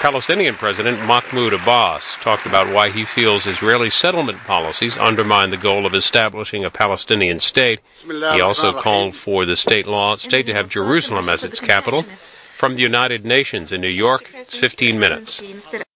Palestinian President Mahmoud Abbas talked about why he feels Israeli settlement policies undermine the goal of establishing a Palestinian state. He also called for the state law state to have Jerusalem as its capital. From the United Nations in New York, 15 minutes.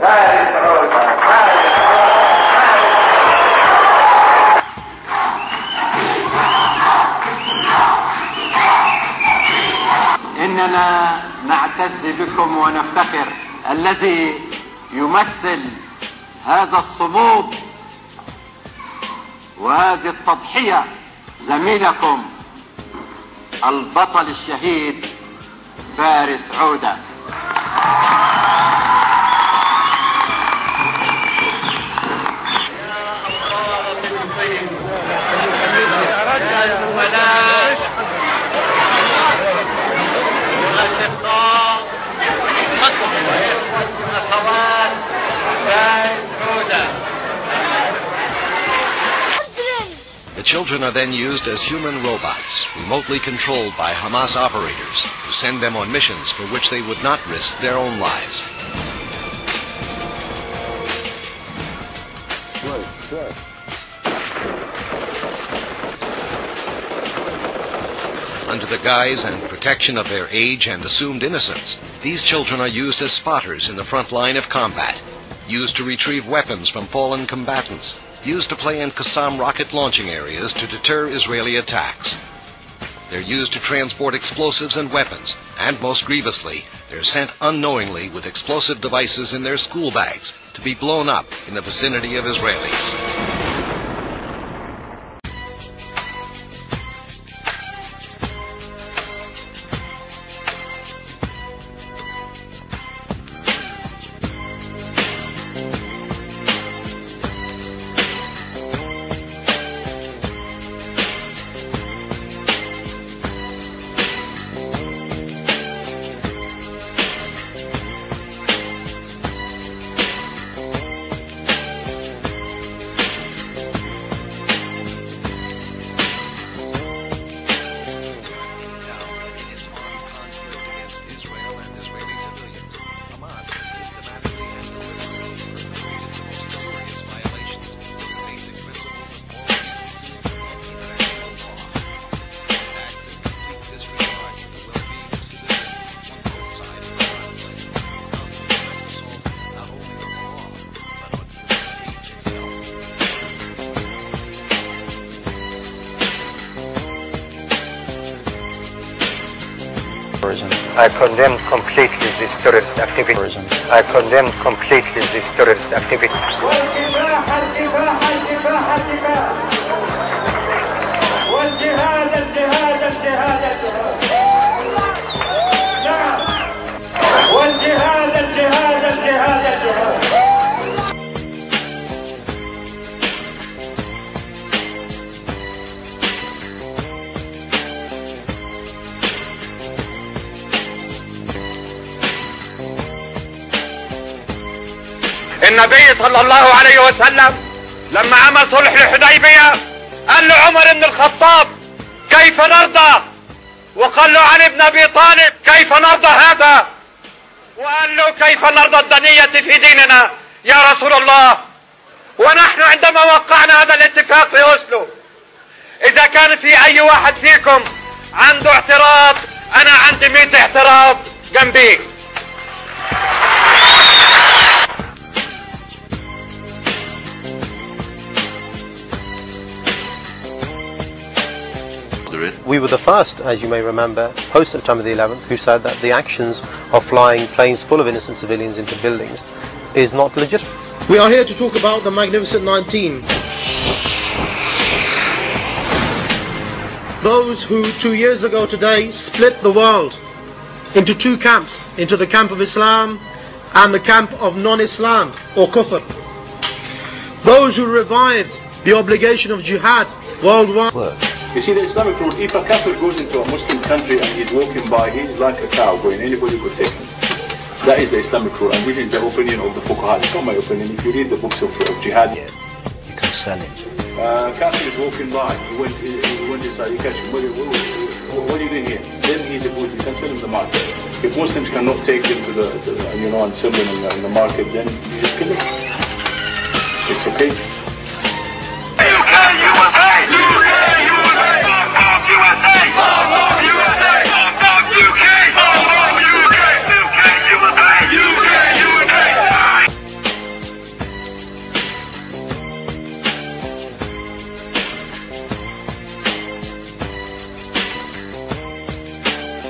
فارس عودة فارس إننا نعتز بكم ونفتخر الذي يمثل هذا الصمود وهذه التضحية زميلكم البطل الشهيد فارس عودة. Children are then used as human robots, remotely controlled by Hamas operators, who send them on missions for which they would not risk their own lives. Under the guise and protection of their age and assumed innocence, these children are used as spotters in the front line of combat, used to retrieve weapons from fallen combatants, used to play in Qassam rocket launching areas to deter Israeli attacks. They're used to transport explosives and weapons, and most grievously, they're sent unknowingly with explosive devices in their school bags to be blown up in the vicinity of Israelis. I condemn completely this terrorist activity. I condemn completely this terrorist activity. النبي صلى الله عليه وسلم لما عمل صلح الحديبية قال له عمر بن الخطاب كيف نرضى؟ وقال له علي بن أبي طالب كيف نرضى هذا؟ وقال له كيف نرضى الدنية في ديننا يا رسول الله؟ ونحن عندما وقعنا هذا الاتفاق في أوسلو إذا كان في أي واحد فيكم عنده اعتراض أنا عندي 100 اعتراض جنبي. We were the first, as you may remember, post September the 11th, who said that the actions of flying planes full of innocent civilians into buildings is not legitimate. We are here to talk about the Magnificent 19. Those who two years ago today split the world into two camps, into the camp of Islam and the camp of non-Islam or kufr. Those who revived the obligation of jihad worldwide. You see, the Islamic rule, if a kafir goes into a Muslim country and he's walking by, he's like a cow going, anybody could take him. That is the Islamic rule, and this is the opinion of the fuqaha. It's not my opinion. If you read the books of, of jihad, You can sell it. uh, kafir is walking by, he went, he, he went inside, you catch him, what, what, what, are you doing here? Then he's a Buddhist, you can sell him the market. If Muslims cannot take him to the, to the you know, and sell him in the, in the market, then you just kill him.